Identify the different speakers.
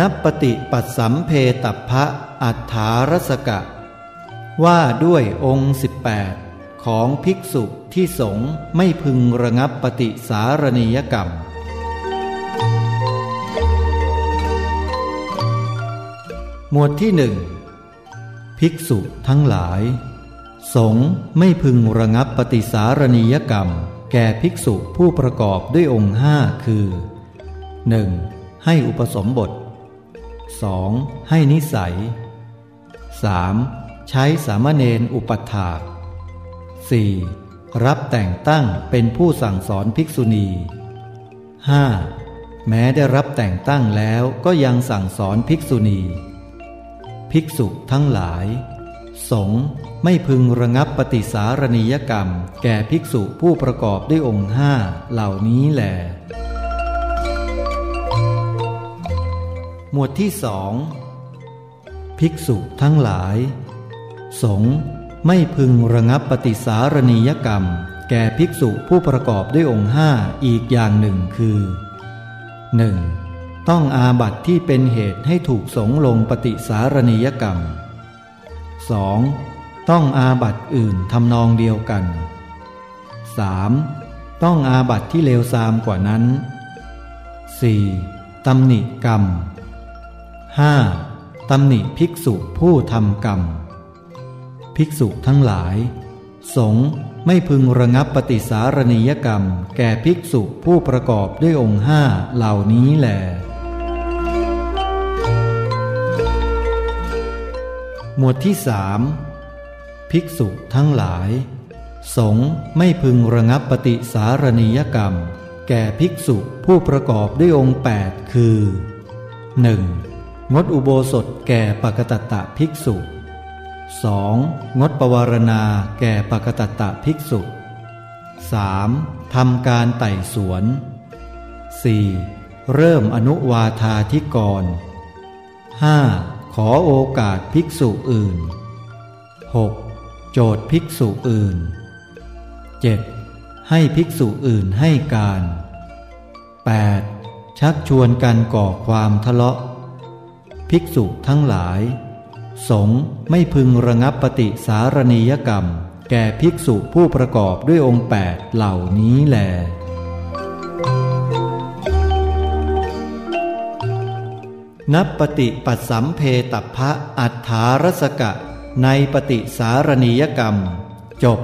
Speaker 1: นับปฏิปัสสัมเพตัพะอัฏฐารสกะ ว่าด้วยองค์ 18 ของภิกษุที่สงไม่พึงระงับปฏิสารณียกรรม หมวดที่หนึ่งภิกษุทั้งหลาย สงไม่พึงระงับปฏิสารณียกรรม แก่ภิกษุผู้ประกอบด้วยองค์ห้าคือ 1. ให้อุปสมบท 2. ให้นิสัย 3. ใช้สามเณรอุปัฏฐาก 4. รับแต่งตั้งเป็นผู้สั่งสอนภิกษุณี 5. แม้ได้รับแต่งตั้งแล้วก็ยังสั่งสอนภิกษุณี ภิกษุทั้งหลาย สงไม่พึงระงับปฏิสารณียกรรม แก่ภิกษุผู้ประกอบด้วยองค์ห้าเหล่านี้แหลห มวดที่สองภิกษุทั้งหลาย สงไม่พึงระงับปฏิสารณียกรรม แก่ภิกษุผู้ประกอบด้วยองค์ห้าอีกอย่างหนึ่งคือ 1. ต้องอาบัติที่เป็นเหตุให้ถูกสงลงปฏิสารณียกรรม 2. ต้องอาบัติอื่นทำนองเดียวกัน 3. ต้องอาบัติที่เลวทรามกว่านั้น 4. ตำหนิกรรม 5. ตำหนิภิกษุผู้ทำกรรม ภิกษุทั้งหลาย สงฆ์ไม่พึงระงับปฏิสารณียกรรม แก่ภิกษุผู้ประกอบด้วยองค์ห้าเหล่านี้แหลหมวดที่สามภิกษุทั้งหลาย สงฆ์ไม่พึงระงับปฏิสารณียกรรม แก่ภิกษุผู้ประกอบด้วยองค์แปดคือ 1. งดอุโบสถแก่ปกตตะภิกษุ 2. งดปวารณาแก่ปกตตะภิกษุ 3. ทำการไต่สวน 4. เริ่มอนุวาธาธิกร 5. ขอโอกาสภิกษุอื่น 6. โจทย์ภิกษุอื่น 7. ให้ภิกษุอื่นให้การ 8. ชักชวนกันก่อความทะเลาะ ภิกษุทั้งหลาย สงไม่พึงระงับปฏิสารณียกรรม แก่ภิกษุผู้ประกอบด้วยองค์แปดเหล่านี้แล นับปฏิปัสสัมเพตัพพะอัฏฐารสกะ ในปฏิสารณียกรรม จบ